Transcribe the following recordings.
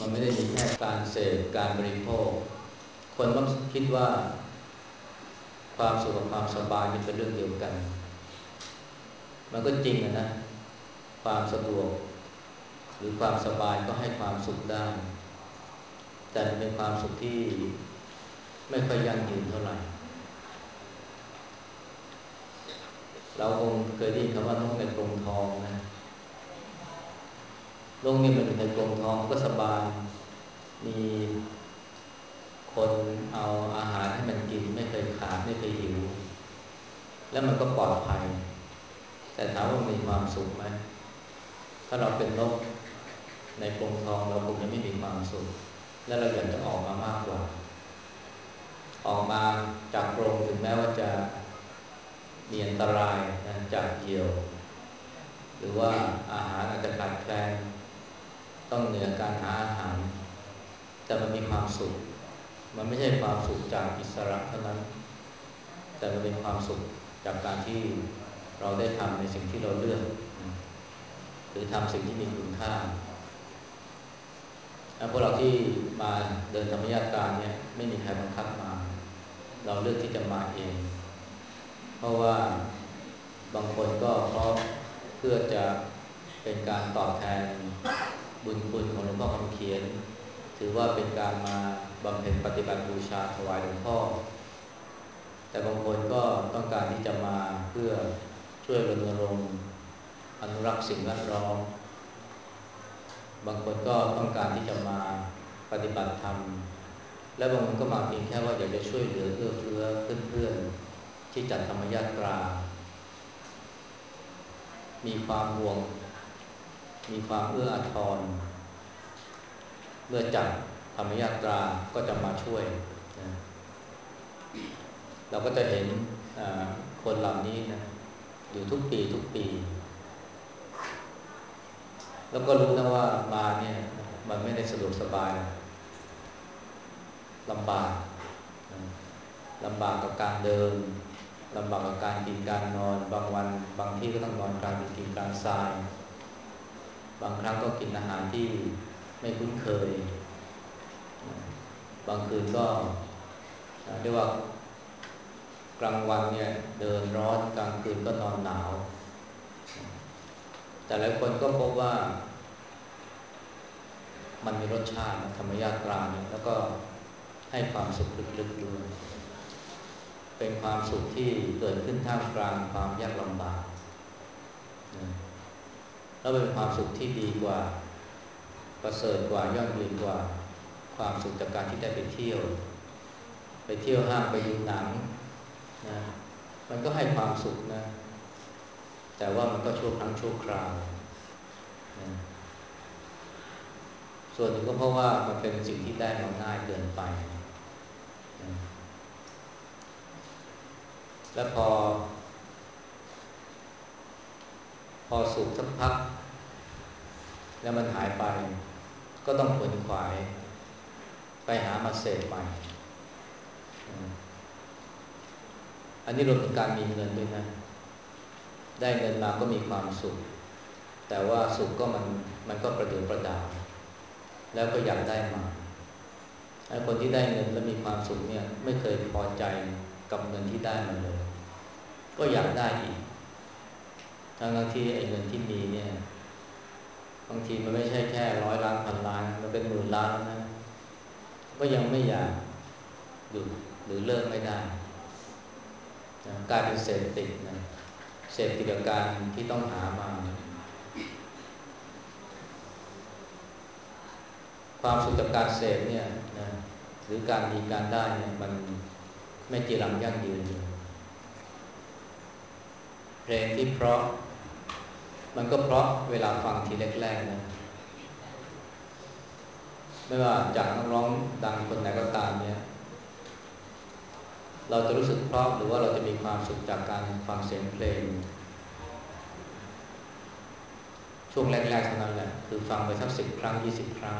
มันไม่ได้มีแค่การเสพการบริโภค คนต้องคิดว่า ความสุขกับความสบายนี่เป็นเรื่องเดียวกัน มันก็จริงนะ ความสะดวก หรือความสบายก็ให้ความสุขได้ แต่เป็นความสุขที่ไม่ค่อยยั่งยืนเท่าไหร่เราคงเคยได้ยินคำว่านกในกรงทองนะ นกนี่มันอยู่ในกรงทองก็สบาย มีคนเอาอาหารให้มันกินไม่เคยขาดไม่เคยหิว แล้วมันก็ปลอดภัย แต่ถามว่ามีความสุขไหมถ้าเราเป็นนกในกรงทองเราคงจะไม่มีความสุข และเราอยากจะออกมามากกว่า ออกมาจากกรงถึงแม้ว่าจะมีอันตรายนะจากเหยี่ยว หรือว่าอาหารอาจจะขาดแคลน ต้องเหนือการหาอาหาร แต่มันมีความสุข มันไม่ใช่ความสุขจากอิสระเท่านั้น แต่มันเป็นความสุขจากการที่เราได้ทำในสิ่งที่เราเลือก หรือทำสิ่งที่มีคุณค่าพวกเราที่มาเดินธรรมยาตราเนี่ยไม่มีใครบังคับมา เราเลือกที่จะมาเอง เพราะว่าบางคนก็เพราะเพื่อจะเป็นการตอบแทน บุญคุณของหลวงพ่อคำเขียน ถือว่าเป็นการมาบำเพ็ญปฏิบัติบูชาถวายหลวงพ่อ แต่บางคนก็ต้องการที่จะมาเพื่อช่วยรณรงค์อนุรักษ์สิ่งแวดล้อมบางคนก็ต้องการที่จะมาปฏิบัติธรรม และบางคนก็มาเพียงแค่ว่าอยากจะช่วยเหลือเอื้อเฟื้อเพื่อนๆที่จัดธรรมยาตรา มีความห่วง มีความเอื้ออาทร เมื่อจัดธรรมยาตราก็จะมาช่วยนะเราก็จะเห็นคนเหล่านี้นะอยู่ทุกปีทุกปี แล้วก็รู้นะว่ามาเนี่ย มันไม่ได้สะดวกสบายลำบากลำบากกับการเดินลำบากกับการกินการนอน บางวัน บางที่ก็ต้องนอนกลางกินกลางทราย บางครั้งก็กินอาหารที่ไม่คุ้นเคย บางคืนก็เรียกว่ากลางวันเนี่ยเดินร้อนกลางคืนก็นอนหนาว แต่หลายคนก็พบว่ามันมีรสชาติธรรมยาตราเนี่ยแล้วก็ให้ความสุขลึกๆด้วยเป็นความสุขที่เกิดขึ้นท่ามกลางความยากลำบาก แล้วเป็นความสุขที่ดีกว่าประเสริฐกว่ายอดเยี่ยมกว่าความสุขจากการที่ได้ไปเที่ยว ไปเที่ยวห้างไปดูหนังนะมันก็ให้ความสุขนะ แต่ว่ามันก็ชั่วครั้งชั่วคราวส่วนหนึ่งก็เพราะว่ามันเป็นสิ่งที่ได้มาง่ายเกินไปและพอ พอสุขสักพัก แล้วมันหายไป ก็ต้องขวนขวาย ไปหามาเสพใหม่ อันนี้รวมถึงการมีเงินด้วยนะ ได้เงินมาก็มีความสุข แต่ว่าสุขก็มันมันก็ประเดือประดาแล้วก็อยากได้มาไอ้คนที่ได้เงินแล้วมีความสุขเนี่ย ไม่เคยพอใจกับเงินที่ได้มาเลย ก็อยากได้อีก ทั้งที่ไอ้เงินที่มีเนี่ย บางทีมันไม่ใช่แค่ร้อยล้านพันล้าน มันเป็นหมื่นล้านนะ ก็ยังไม่อยากหยุดหรือเลิกไม่ได้กลายเป็นเสพติดนะ เสพติดกับการที่ต้องหามา ความสุขจากการเสพเนี่ยนะ หรือการมีการได้เนี่ยมันไม่จีรังยั่งยืนเพลงที่เพราะ มันก็เพราะเวลาฟังทีแรกๆนะไม่ว่าจากนักร้องดังคนไหนก็ตามเนี่ย เราจะรู้สึกเพราะหรือว่าเราจะมีความสุขจากการฟังเสียงเพลง ช่วงแรกๆเท่านั้นแหละคือฟังไปสักสิบครั้งยี่สิบครั้ง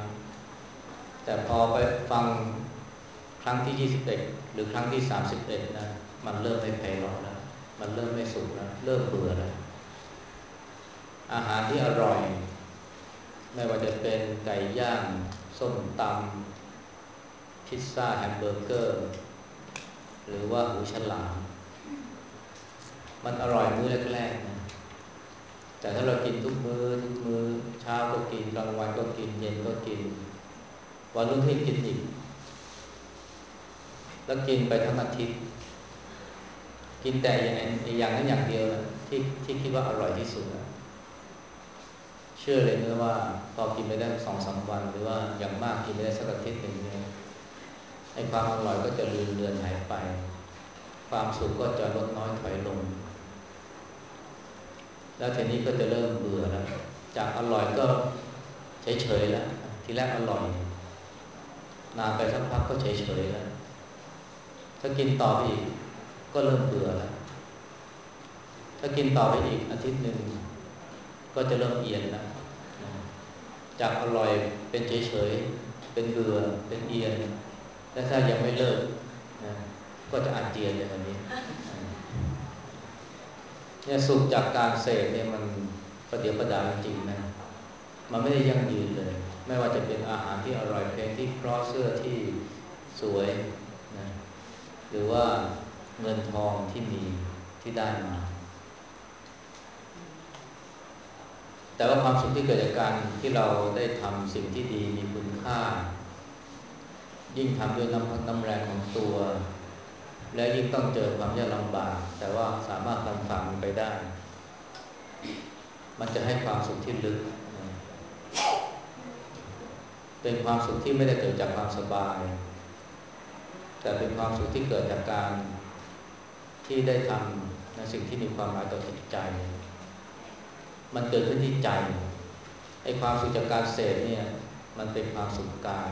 แต่พอไปฟังครั้งที่ยี่สิบเอ็ดหรือครั้งที่สามสิบเอ็ดนะมันเริ่มไม่ไพเราะแล้วมันเริ่มไม่สุขแล้วเริ่มเบื่อแล้ว อาหารที่อร่อย ไม่ว่าจะเป็นไก่ย่าง ส้มตำพิซซ่าแฮมเบอร์เกอร์ หรือว่าหูฉลาม มันอร่อยมื้อแรกๆนะแต่ถ้าเรากินทุกมือ้อทุกมือ้อเช้าก็กินกลางวันก็กิน เย็นก็กิน วันรุ่งขึ้นกินอีกแล้วกินไปทั้งอาทิตย์ กินแต่อย่างอย่างนั้นอย่างเดียวที่ที่คิดว่าอร่อยที่สุด เชื่อเลยนะว่าพอกินไปได้สองสาวัน หรือว่าอย่างมากกินไปได้สักอาทิตย์หนึ่งเนี่ยไอ้ความอร่อยก็จะเลือเลือนหายไป ความสุขก็จะลดน้อยถอยลง แล้วทีนี้ก็จะเริ่มเบื่อแล้ว จากอร่อยก็เฉยๆแล้ว ทีแรกอร่อย นานไปสักพักก็เฉยๆแล้ว ถ้ากินต่อไปอีกก็เริ่มเบื่อแล้ว ถ้ากินต่อไปอีกอาทิตย์หนึ่งก็จะเริ่มเอียนแล้ว จากอร่อยเป็นเฉยๆ เป็นเบื่อ เป็นเอียน และถ้ายังไม่เลิกนะก็จะอาเจียนอย่างนี้เนี่ยสุขจากการเสพเนี่ยมันประเดี๋ยวประดาจริงนะ มันไม่ได้ยั่งยืนเลย ไม่ว่าจะเป็นอาหารที่อร่อยเพลงที่เพราะเสื้อที่สวยนะหรือว่าเงินทองที่มีที่ได้มา แต่ว่าความสุขที่เกิดจากการที่เราได้ทำสิ่งที่ดีมีคุณค่า ยิ่งทำด้วยน้ำพักน้ำแรงของตัว และยิ่งต้องเจอความยากลำบาก แต่ว่าสามารถทำฝ่ามันไปได้ มันจะให้ความสุขที่ลึก เป็นความสุขที่ไม่ได้เกิดจากความสบาย แต่เป็นความสุขที่เกิดจากการที่ได้ทำในสิ่งที่มีความหมายต่อจิตใจ มันเกิดขึ้นที่ใจไอ้ความสุขจากการเสพเนี่ย มันเป็นความสุขกาย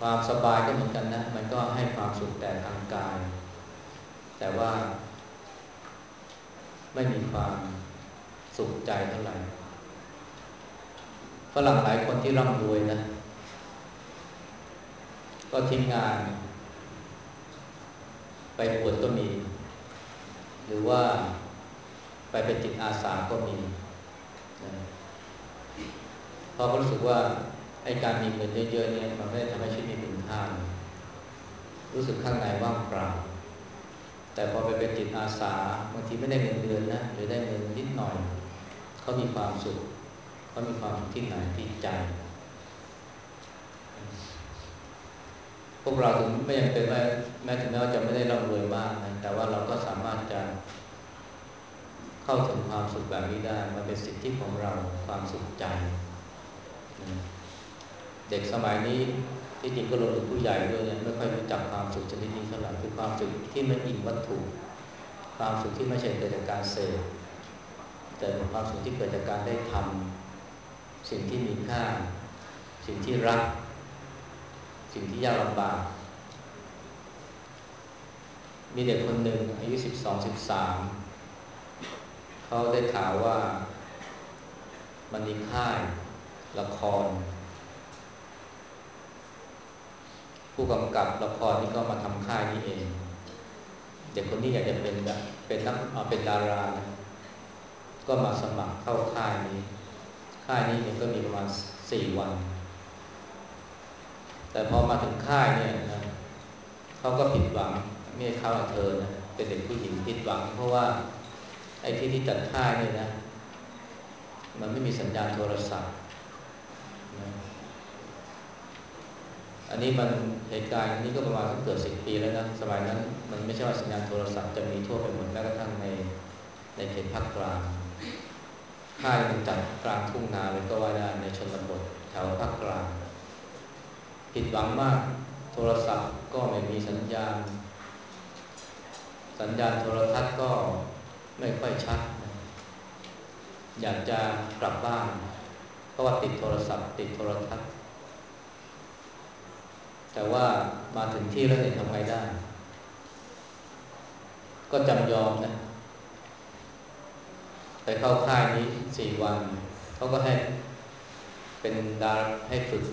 ความสบายก็เหมือนกันนะ มันก็ให้ความสุขแต่ทางกาย แต่ว่าไม่มีความสุขใจเท่าไหร่ฝรั่งหลายคนที่ร่ำรวยนะ ก็ทิ้งงาน ไปบวชก็มี หรือว่า ไปเป็นจิตอาสาก็มีนะเพราะเขารู้สึกว่าไอ้การมีเงินเยอะๆเนี่ยมันไม่ได้ทำให้ชีวิตมีคุณค่ารู้สึกข้างในว่างเปล่า แต่พอไปเป็นจิตอาสาบางทีไม่ได้เงินเดือนนะหรือได้เงินนิดหน่อยเขามีความสุขเขามีความที่ไหนที่ใจ พวกเราถึงไม่ยังเป็นแม้ถึงแม้ว่าจะไม่ได้ร่ำรวยมากนะแต่ว่าเราก็สามารถจะ เข้าถึงความสุขแบบนี้ได้ มันเป็นสิทธิของเราความสุขใจ เด็กสมัยนี้ที่จริงก็รวมถึงผู้ใหญ่ด้วยเนี่ยไม่ค่อยรู้จักความสุขชนิดนี้เท่าไหร่คือความสุขที่ไม่อิงวัตถุ ความสุขที่ไม่ใช่เกิดจากการเสพแต่ความสุขที่เกิดจากการได้ทำสิ่งที่มีค่า สิ่งที่รัก สิ่งที่ยากลำบากมีเด็กคนหนึ่งอายุสิบสองสิบสาม เขาได้ข่าวว่ามันมีค่ายละคร ผู้กำกับละครนี่ก็มาทำค่ายนี้เอง เด็กคนนี้อยากจะเป็นเป็นนักเป็นดารานะก็มาสมัครเข้าค่ายนี้ ค่ายนี้มันก็มีประมาณสี่วัน แต่พอมาถึงค่ายเนี่ยนะเขาก็ผิดหวังไม่เขาเธอนะเป็นเด็กผู้หญิงผิดหวัง เพราะว่า ไอ้ที่ที่จัดค่ายเนี่ยนะ มันไม่มีสัญญาณโทรศัพท์นะอันนี้มันเหตุการณ์นี้ก็ประมาณเกือบสิบปีแล้วนะสมัยนั้น มันไม่ใช่ว่าสัญญาณโทรศัพท์จะมีทั่วไปหมดแม้กระทั่งในในเขตภาคกลางค่ายมันจัดกลางทุ่งนาเลยก็ว่าได้ในชนบทแถวภาคกลาง ผิดหวังมากโทรศัพท์ก็ไม่มีสัญญาณ สัญญาณโทรทัศน์ก็ ไม่ค่อยชัด อยากจะกลับบ้าน เพราะว่าติดโทรศัพท์ ติดโทรทัศน์ แต่ว่ามาถึงที่แล้วเนี่ยทำไงได้ ก็จำยอมนะไปเข้าค่ายนี้สี่วัน เขาก็ให้เป็นดาให้ฝึก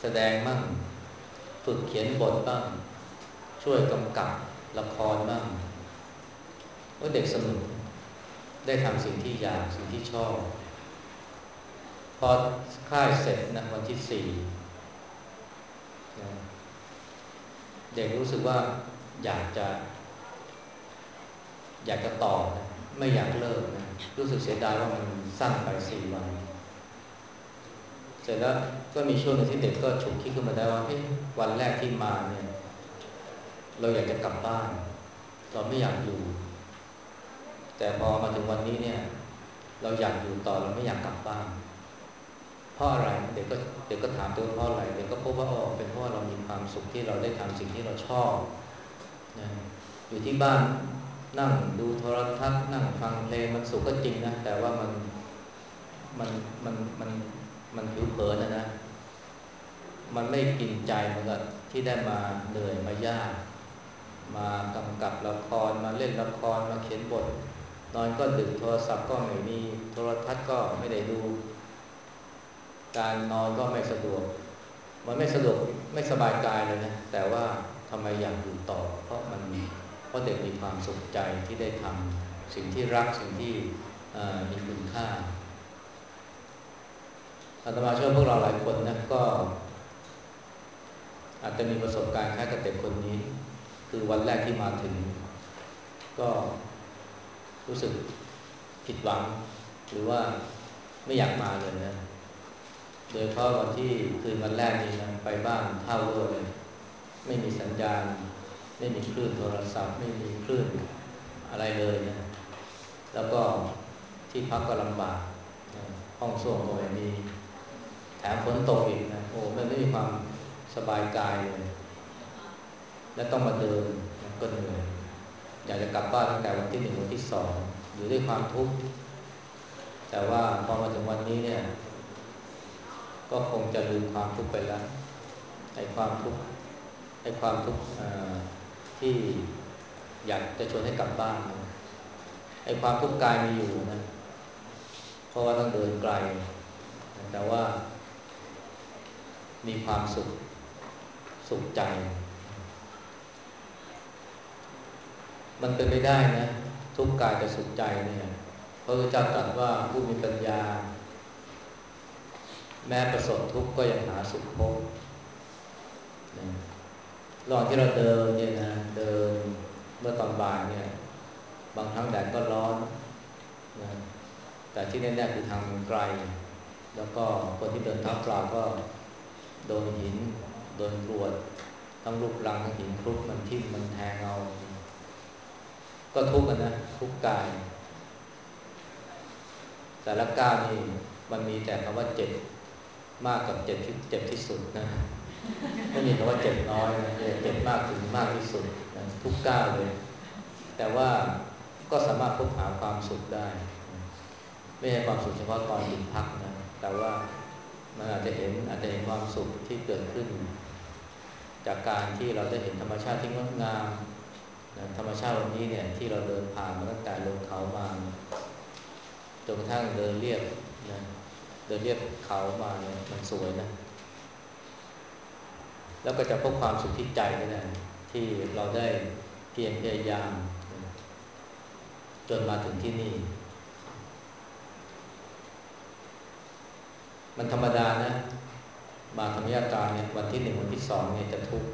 แสดงบ้างฝึกเขียนบทบ้าง ช่วยกำกับละครบ้าง ว่าเด็กสนุกได้ทำสิ่งที่อยากสิ่งที่ชอบ พอค่ายเสร็จนะวันที่สี่เด็กรู้สึกว่าอยากจะ อยากจะต่อนะไม่อยากเลิกนะรู้สึกเสียดายว่ามันสั้นไปสี่วัน เสร็จแล้วก็มีช่วงหนึ่งที่เด็กก็ฉุกคิดขึ้นมาได้ว่าวันแรกที่มาเนี่ย เราอยากจะกลับบ้าน เราไม่อยากอยู่ แต่พอมาถึงวันนี้เนี่ย เราอยากอยู่ต่อเราไม่อยากกลับบ้านเพราะอะไรเด็กก็เด็กก็ถามตัวเพราะอะไรเด็กก็พบว่าอ๋อเป็นเพราะเรามีความสุขที่เราได้ทำสิ่งที่เราชอบนะอยู่ที่บ้านนั่งดูโทรทัศน์นั่งฟังเพลงมันสุขก็จริงนะแต่ว่ามันมันมันมันมันผิวเผินนะนะ มันไม่กินใจเหมือนกับที่ได้มาเหนื่อยมายาก มากำกับละครมาเล่นละครมาเขียนบท นอนก็ดึกโทรศัพท์ก็ไม่มีโทรทัศน์ก็ไม่ได้ดู การนอนก็ไม่สะดวก มันไม่สะดวกไม่สบายกายเลยนะ แต่ว่าทำไมอยากอยู่ต่อ เพราะมันเพราะเด็กมีความสุขใจที่ได้ทำสิ่งที่รักสิ่งที่มีคุณค่าอาตมาเชื่อพวกเราหลายคนนะก็ อาจจะมีประสบการณ์คล้ายกับเด็กคนนี้ คือวันแรกที่มาถึง ก็ รู้สึกผิดหวัง หรือว่าไม่อยากมาเลยนะ โดยเพราะวันที่คืนวันแรกนี้นะไปบ้านเท่าเวอร์เลย ไม่มีสัญญาณ ไม่มีคลื่นโทรศัพท์ ไม่มีคลื่นอะไรเลยนะ แล้วก็ที่พักก็ลำบากห้องส้วมก็ไม่มีแถมฝนตกอีกนะโอ้มันไม่มีความสบายกายเลย และต้องมาเดินก็เหนื่อย อยากจะกลับบ้านตั้งแต่วันที่หนึ่งวันที่สองอยู่ด้วยความทุกข์แต่ว่าพอมาถึงวันนี้เนี่ย ก็คงจะลืมความทุกข์ไปแล้วไอ้ความทุกข์ไอ้ความทุกข์ที่อยากจะชวนให้กลับบ้านไอ้ความทุกข์กายมีอยู่นะเพราะว่าต้องเดินไกล แต่ว่ามีความสุขสุขใจ มันเป็นไม่ได้นะ ทุกกายจะสุขใจเนี่ยพระพุทธเจ้าตรัสว่าผู้มีปัญญา แม้ประสบทุกข์ก็ยังหาสุขพบระหว่างที่เราเดินเนี่ยนะเดินเมื่อตอนบ่ายเนี่ย บางครั้งแดดก็ร้อนนะแต่ที่แน่ๆคือทางไกล แล้วก็คนที่เดินเท้าเปล่าก็โดนหิน โดนกรวดทั้งลูกรังทั้งหินคลุกมันทิ่มมันแทงเอา ก็ทุกข์นะทุกกาย แต่ละก้าวนี่มันมีแต่คำว่าเจ็บมากกับเจ็บที่เจ็บที่สุดนะไม่มีคำว่าเจ็บน้อยนะเจ็บมากถึงมากที่สุดนะทุกก้าวเลย แต่ว่าก็สามารถพบหาความสุขได้ ไม่ใช่ความสุขเฉพาะตอนหยุดพักนะแต่ว่ามันอาจจะเห็นอาจจะเห็นความสุขที่เกิดขึ้น จากการที่เราได้เห็นธรรมชาติที่งดงาม นะธรรมชาติวันนี้เนี่ยที่เราเดินผ่านมาตั้งแต่ลงเขามาจนกระทั่งเดินเรียบนะเดินเรียบเขามาเนี่ยมันสวยนะ แล้วก็จะพบความสุขที่ใจก็ได้ที่เราได้เพียรพยายาม จนมาถึงที่นี่ มันธรรมดานะ มาธรรมยาการเนี่ยวันที่หนึ่งวันที่สองเนี่ยจะทุกข์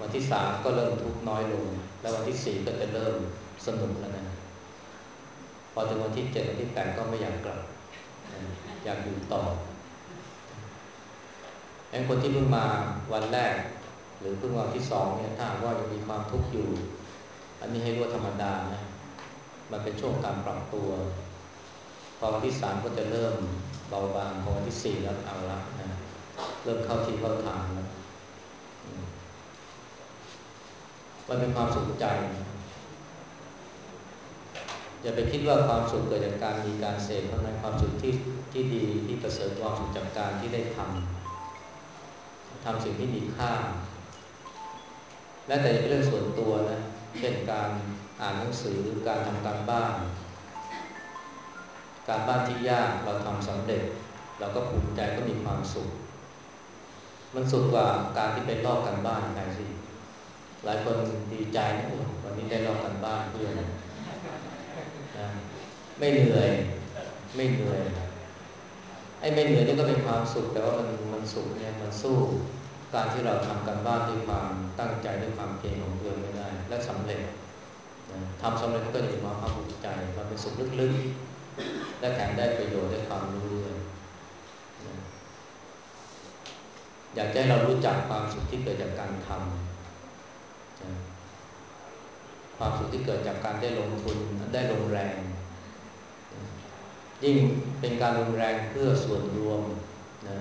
วันที่สามก็เริ่มทุกน้อยลง แล้ววันที่สี่ก็จะเริ่มสนุกแล้วนะพอถึงวันที่เจ็ดวันที่แปดก็ไม่อยากกลับ อยากอยู่ต่อไอ้คนที่เพิ่งมาวันแรก หรือเพิ่งวันที่สองเนี่ยถ้าว่ายังมีความทุกข์อยู่ อันนี้ให้รู้ธรรมดานะมันเป็นช่วงการปรับตัวพอวันที่สามก็จะเริ่มเบาบางพอวันที่สี่แล้วเอาละนะเริ่มเข้าที่เข้าทางแล้ว มันเป็นความสุขใจ อย่าไปคิดว่าความสุขเกิดจากการมีการเสพเท่านั้นความสุขที่ที่ดีที่ประเสริฐความสุขจากการที่ได้ทำทำสิ่งที่มีค่าและแต่เป็นเรื่องส่วนตัวนะเช่นการอ่านหนังสือการทำการบ้าน การบ้านที่ยากเราทำสำเร็จ เราก็ภูมิใจก็มีความสุข มันสุดกว่าการที่ไปลอกกันบ้านใครสิ หลายคนดีใจนะวันนี้ได้ลองกันบ้านเพื่อนนะไม่เหนื่อย ไม่เหนื่อยไอ้ไม่เหนื่อยนี่ก็เป็นความสุข แต่ว่ามันมันสุขเนี่ยมันสู้ การที่เราทำกันบ้านด้วยความตั้งใจด้วยความเพียรของตัวเองไม่ได้ และสำเร็จทำสำเร็จก็จะมีความภาคภูมิใจมันเป็นสุขลึกๆ และแถมได้ประโยชน์ได้ความรู้ด้วยอยากให้เรารู้จักความสุขที่เกิดจากการทำ ความสุขที่เกิดจากการได้ลงทุนได้ลงแรง ยิ่งเป็นการลงแรงเพื่อส่วนรวมนะ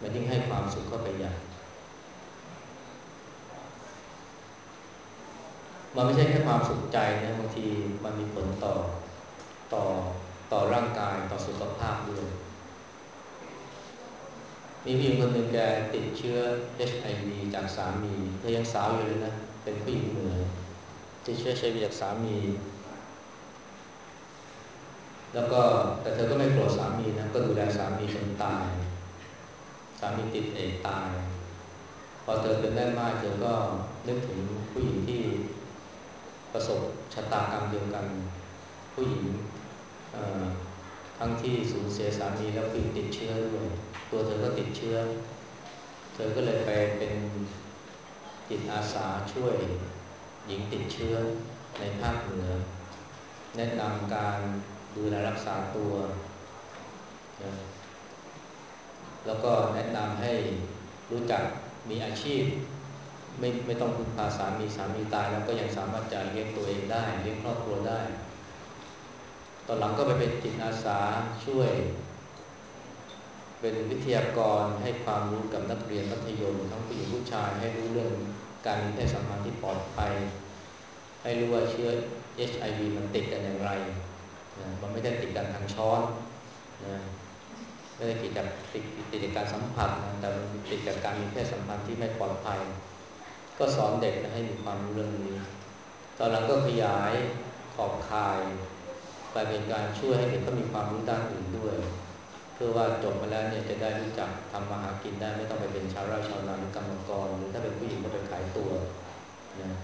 มันยิ่งให้ความสุขเข้าไปใหญ่มันไม่ใช่แค่ความสุขใจนะบางทีมันมีผลต่อต่อต่อร่างกายต่อสุขภาพด้วยมีผู้หญิงคนหนึ่งแกติดเชื้อ HIV จากสามีเธอยังสาวอยู่เลยนะ เป็นผู้หญิงเหนือ ติดเชื้อ HIV จากสามี แล้วก็แต่เธอก็ไม่โกรธสามีนะก็ดูแลสามีจนตาย สามีติดเอกตาย พอเธอเป็นแม่ไม้เธอก็นึกถึงผู้หญิงที่ประสบชะตากรรมเดียวกัน ผู้หญิงทั้งที่สูญเสียสามีแล้วคือติดเชื้อด้วยตัวเธอก็ติดเชื้อ เธอก็เลยไปเป็นจิตอาสาช่วย หญิงติดเชื้อในภาคเหนือ แนะนำการดูแลรักษาตัวแล้วก็แนะนำให้รู้จักมีอาชีพ ไม่ไม่ต้องพึ่งพาสามีสามีตายแล้วก็ยังสามารถจะเลี้ยงตัวเองได้เลี้ยงครอบครัวได้ ตอนหลังก็ไปเป็นจิตอาสาช่วย เป็นวิทยากรให้ความรู้กับนักเรียนมัธยมทั้งผู้หญิงผู้ชายให้รู้เรื่อง การมีเพศสัมพันธ์ที่ปลอดภัย ให้รู้ว่าเชื้อ HIV มันติดกันอย่างไรนะมันไม่ได้ติดกันทางช้อนนะไม่ได้ติดจากติดติดจากการสัมผัสนะแต่มันติดจากการมีเพศสัมพันธ์ที่ไม่ปลอดภัย ก็สอนเด็กนะให้มีความรู้เรื่องนี้ ตอนหลังก็ขยายขอบข่ายไปเป็นการช่วยให้เด็กก็มีความรู้ด้านอื่นด้วย เพื่อว่าจบมาแล้วเนี่ยจะได้รู้จักทำมาหากินได้ไม่ต้องไปเป็นชาวไร่ชาวนาหรือกรรมกร หรือถ้าเป็นผู้หญิงก็ไปขายตัวนะ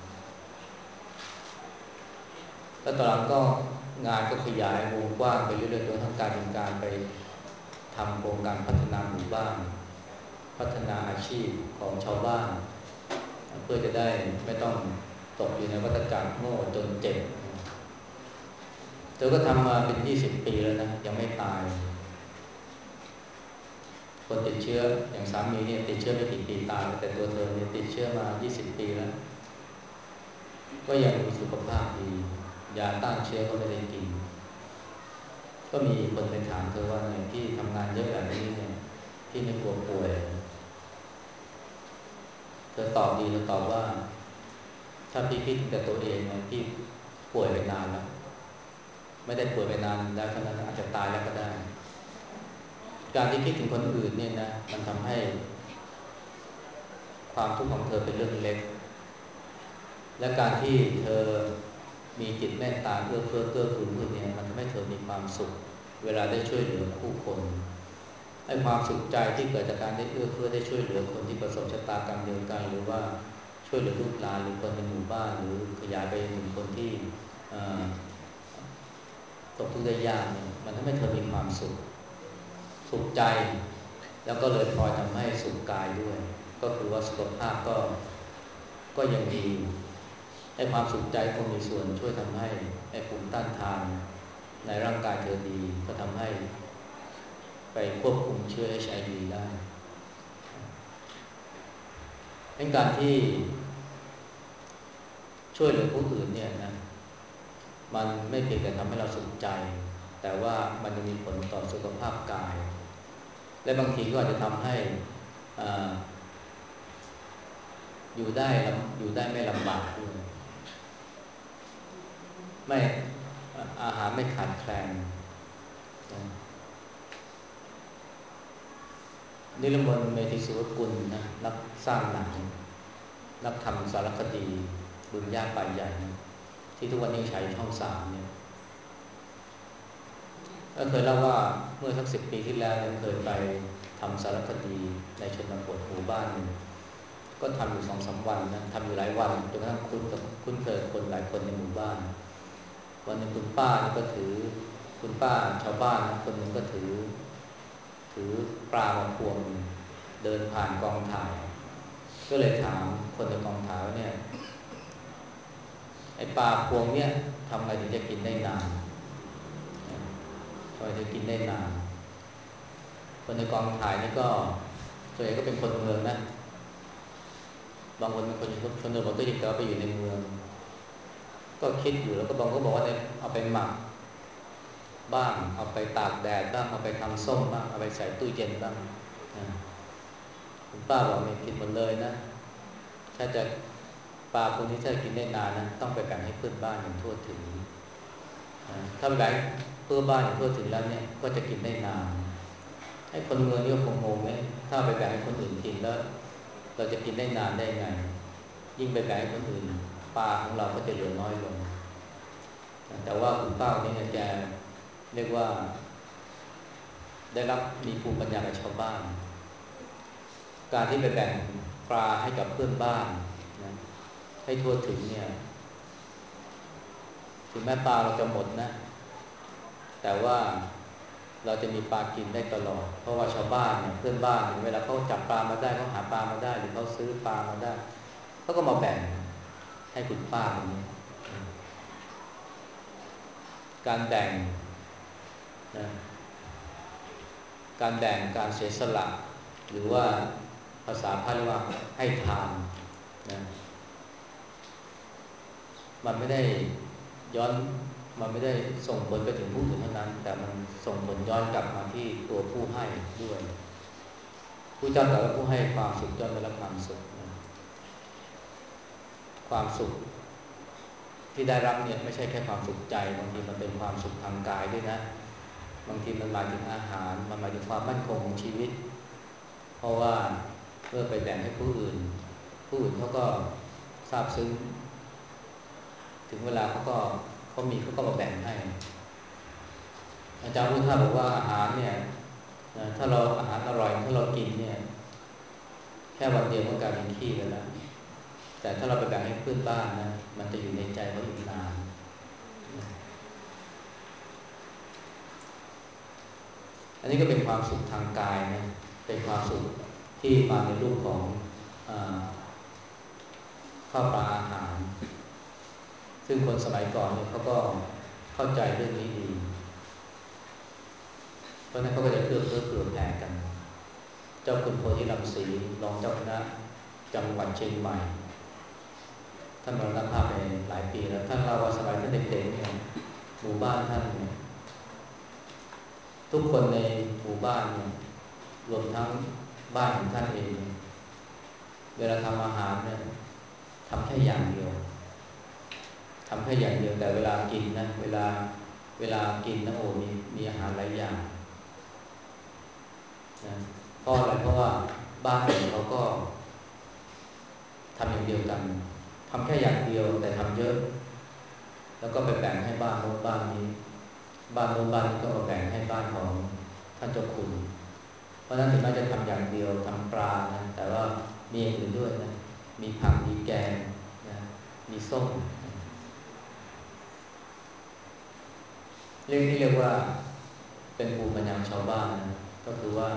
แล้วตอนหลังก็งานก็ขยายวงกว้างไปเรื่อยๆจนทั้งการเป็นการไปทำโครงการพัฒนาหมู่บ้าน พัฒนาอาชีพของชาวบ้าน เพื่อจะได้ไม่ต้องตกอยู่ในวัฏจักรโง่จนเจ็บเธอก็ทำมาเป็น 20 ปีแล้วนะ ยังไม่ตาย คนติดเชื้ออย่างสามีเนี่ยติดเชื้อไม่กี่ปีตายแต่ตัวเธอเนี่ยติดเชื้อมา 20 ปีแล้ว ก็ยังมีสุขภาพดียาต้านเชื้อก็ไม่ได้กิน ก็มีคนไปถามเธอว่าเนี่ยพี่ทำงานเยอะแบบนี้เนี่ยพี่ไม่กลัวป่วย เธอตอบดีเธอตอบว่า ถ้าพี่คิดแต่ตัวเองเนี่ยพี่ป่วยไปนานแล้ว ไม่ได้ป่วยไปนานแล้วเท่านั้นอาจจะตายแล้วก็ได้ การที่คิดถึงคนอื่นเนี่ยนะมันทำให้ ความทุกข์ของเธอเป็นเรื่องเล็ก และการที่เธอมีจิตแม่ตาเอื้อเฟื้อเกื้อกูลผู้นี้มันทำให้เธอมีความสุข เวลาได้ช่วยเหลือผู้คนให้ความสุขใจที่เกิดจากการได้เอื้อเฟื้อได้ช่วยเหลือคนที่ประสบชะตากรรมเดียวกัน หรือว่าช่วยเหลือลูกหลานหรือคนในหมู่บ้าน หรือขยายไปถึงคนที่ตกทุกข์ได้ยากมันทำให้เธอมีความสุข สุขใจ แล้วก็เลยพลอยทำให้สุขกายด้วย ก็คือว่าสุขภาพก็ก็ยังดีให้ความสุขใจคงมีส่วนช่วยทำให้ไอ้ภูมิต้านทาน ในร่างกายเธอดี ก็ทำให้ ไปควบคุมเชื้อ HIV ได้เป็นการที่ช่วยเหลือผู้อื่นเนี่ยนะมันไม่เพียงแต่ทำให้เราสุขใจ แต่ว่ามันจะมีผลต่อสุขภาพกาย และบางทีก็อาจจะทำให้อยู่ได้อยู่ได้ไม่ลำบากด้วยไม่อาหารไม่ขาดแคลนนิรมนเมธิสุวกุลนะนักสร้างหนังนักทำสารคดีบุญญาป่าใหญ่ที่ทุกวันนี้ใช้ช่องสามเนี่ยก็เคยเล่าว่า เมื่อสักสิบปีที่แล้วเคยไปทำสารคดีในชนบทหมู่บ้านหนึ่งก็ทำอยู่สองสาวันนะทำอยู่หลายวันจนกระทั่งคุ้นกับคุ้นเคยคนหลายคนในหมู่บ้าน วันหนึ่งคุณป้าก็ถือคุณป้าชาวบ้านคนหนึ่งก็ถือ ถือปลามาพวงเดินผ่านกองถ่าย ก็เลยถามคนในกองถ่ายว่าเนี่ยไอปลาพวงเนี่ยทำไงถึงจะกินได้นาน ทำไมถึงกินได้นานคนในกองถ่ายนี่ก็ส่วนใหญ่ก็เป็นคนเมืองนะ บางคนเป็นคนชนบทก็ยิ่งก็ไปอยู่ในเมือง ก็คิดอยู่แล้วก็บางก็บอกว่าเนี่ยเอาไปหมักบ้างเอาไปตากแดดบ้างเอาไปทำส้มบ้างเอาไปใส่ตู้เย็นบ้างคุณป้าบอกเนี่ยกินหมดเลยนะ ถ้าจะปลาพวกนี้ถ้ากินได้นานนะต้องไปแบ่งให้เพื่อนบ้านอย่างทั่วถึงถ้าไปแบ่ง เพื่อบ้านอย่างทั่วถึงแล้วเนี่ยก็จะกินได้นานให้คนเมืองนี่คงงงไหมถ้าไปแบ่งให้คนอื่นกินแล้ว เราจะกินได้นานได้ไง ยิ่งไปแบ่งให้คนอื่นปลาของเราก็จะเหลือน้อยลง แต่ว่าคุณป้านี่แกเรียกว่า ได้รับมีภูมิปัญญากับชาวบ้าน การที่ไปแบ่งปลาให้กับเพื่อนบ้านนะให้ทั่วถึงเนี่ยถึงแม้ปลาเราจะหมดนะ แต่ว่าเราจะมีปลากินได้ตลอด เพราะว่าชาวบ้านเนี่ยเพื่อนบ้านเวลาเขาจับปลามาได้เขาหาปลามาได้ หรือเขาซื้อปลามาได้เขาก็มาแบ่งให้คุณป้าคนนี้การแบ่งนะการแบ่งการเสียสละ หรือว่าภาษาพาลีว่าให้ทานนะมันไม่ได้ย้อน มันไม่ได้ส่งผลไปถึงผู้อื่นเท่านั้น แต่มันส่งผลย้อนกลับมาที่ตัวผู้ให้ด้วยผู้เจ้าแต่ว่าผู้ให้ความสุขย่อมได้รับความสุขนะความสุขที่ได้รับเนี่ยไม่ใช่แค่ความสุขใจบางทีมันเป็นความสุขทางกายด้วยนะ บางทีมันมาถึงอาหารมันมาถึงความมั่นคงของชีวิต เพราะว่าเมื่อไปแบ่งให้ผู้อื่น ผู้อื่นเขาก็ทราบซึ้ง ถึงเวลาเขาก็ เขามีเขาก็มาแบ่งให้ อาจารย์พุทธาบอกว่าอาหารเนี่ยถ้าเราอาหารอร่อยถ้าเรากินเนี่ย แค่วันเดียวมันกลายเป็นขี้แล้วนะแต่ถ้าเราไปแบ่งให้เพื่อนบ้านนะมันจะอยู่ในใจเขาอีกนานอันนี้ก็เป็นความสุขทางกายนะเป็นความสุขที่มาในรูปของข้าวปลาอาหาร ซึ่งคนสมัยก่อนเนี่ยเขาก็เข้าใจเรื่องนี้ดี เพราะนั้นเขาก็จะเพื่อเพื่อเผื่อแผ่กัน เจ้าคุณโพธิลังสีรองเจ้าคณะจังหวัดเชียงใหม่ ท่านมรณภาพไปหลายปีแล้วท่านเล่าว่าสมัยท่านเด็กๆเนี่ยหมู่บ้านท่านเนี่ยทุกคนในหมู่บ้านเนี่ยรวมทั้งบ้านของท่านเอง เวลาทำอาหารเนี่ยทำแค่อย่างเดียว ทำแค่อย่างเดียวแต่เวลากินนะเวลาเวลากินนะโอ้มีมีอาหารหลายอย่างนะเพราะอะไรเพราะว่าบ้านเขาก็ทำอย่างเดียวกันทำแค่อย่างเดียวแต่ทำเยอะ แล้วก็ไปแบ่งให้บ้านโน้นบ้านนี้ บ้านโน้นบ้านนี้ก็มาแบ่งให้บ้านของท่านเจ้าคุณ เพราะฉะนั้นถึงแม้จะทำอย่างเดียวทำปลานะแต่ว่ามีอย่างอื่นด้วยนะมีผักมีแกงนะมีส้ม เรื่องที่เรียกว่าเป็นภูมิปัญญาชาวบ้านนะก็คือว่า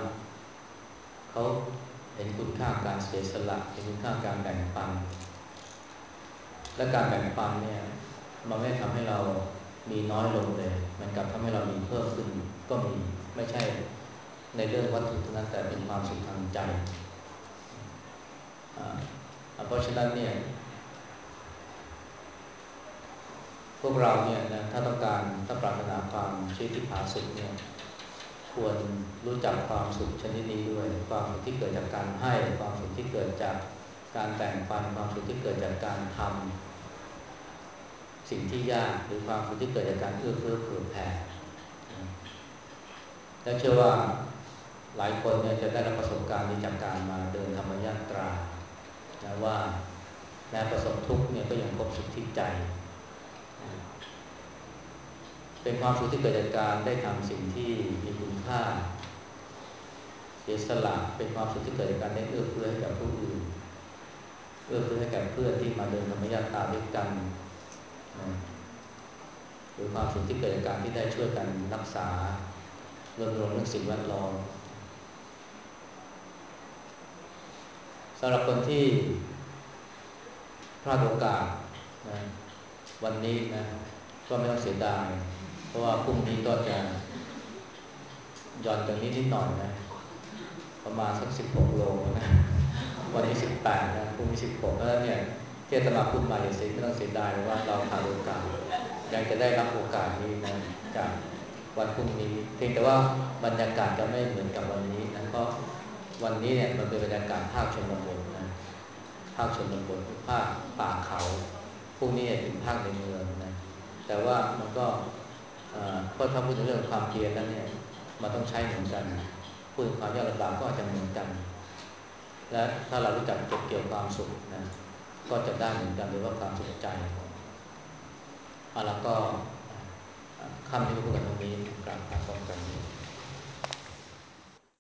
เขาเห็นคุณค่าการเสียสละเห็นคุณค่าการแบ่งปัน และการแบ่งปันเนี่ยมันไม่ทำให้เรามีน้อยลงเลย มันกลับทำให้เรามีเพิ่มขึ้นก็มีไม่ใช่ในเรื่องวัตถุเท่านั้นแต่เป็นความสุขทางใจเพราะฉะนั้นเนี่ย พวกเราเนี่ยนะถ้าต้องการถ้าปรารถนาความชีวิตที่ผาสุกเนี่ยควรรู้จักความสุขชนิดนี้ด้วย ความสุขที่เกิดจากการให้ ความสุขที่เกิดจากการแบ่งปันความสุขที่เกิดจากการทำสิ่งที่ยากหรือความสุขที่เกิดจากการเอื้อเฟื้อเผื่อแผ่และเชื่อว่าหลายคนเนี่ยจะได้รับประสบการณ์นี้จากการมาเดินธรรมยาตรานะว่าแม้ประสบทุกข์เนี่ยก็ยังพบสุขที่ใจ เป็นความสุขที่เกิดจากการได้ทำสิ่งที่มีคุณค่า เสียสละเป็นความสุขที่เกิดจากการได้เอื้อเฟื้อให้กับผู้อื่น เอื้อเฟื้อให้แก่เพื่อนที่มาเดินธรรมยาตาด้วยกันหรือความสุขที่เกิดจากการที่ได้ช่วยกันรักษารณรงค์เรื่องสิ่งแวดล้อมสำหรับคนที่พลาดโอกาสนะวันนี้นะก็ไม่ต้องเสียดาย เพราะว่าพรุ่งนี้ก็จะย่อนจากนี้นิดหน่อยนะ ประมาณสักสิบหกโลนะวันนี้สิบแปดนะพรุ่งนี้สิบหกแล้วเนี่ยเที่ยตมาพูดมาอย่าเสียไม่ต้องเสียดายว่าเราขาดโอกาสยังจะได้รับโอกาสนี้นะจากวันพรุ่งนี้เพียงแต่ว่าบรรยากาศจะไม่เหมือนกับวันนี้นะเพราะวันนี้เนี่ยมันเป็นบรรยากาศภาคชนบทนะภาคชนบทภาคป่าเขาพวกนี้เป็นภาคในเมืองนะแต่ว่ามันก็ ก็ถ้าพูดถึงเรื่องความเพียรแล้วเนี่ยมันต้องใช้เหมือนกัน พูดถึงความยากลำบากก็อาจจะเหมือนกัน และถ้าเรารู้จักเก็บเกี่ยวความสุขนะก็จะได้เหมือนกันหรือว่าความสุขใจแล้วก็คำที่พูดกันตรงนี้กลับมาพร้อมกัน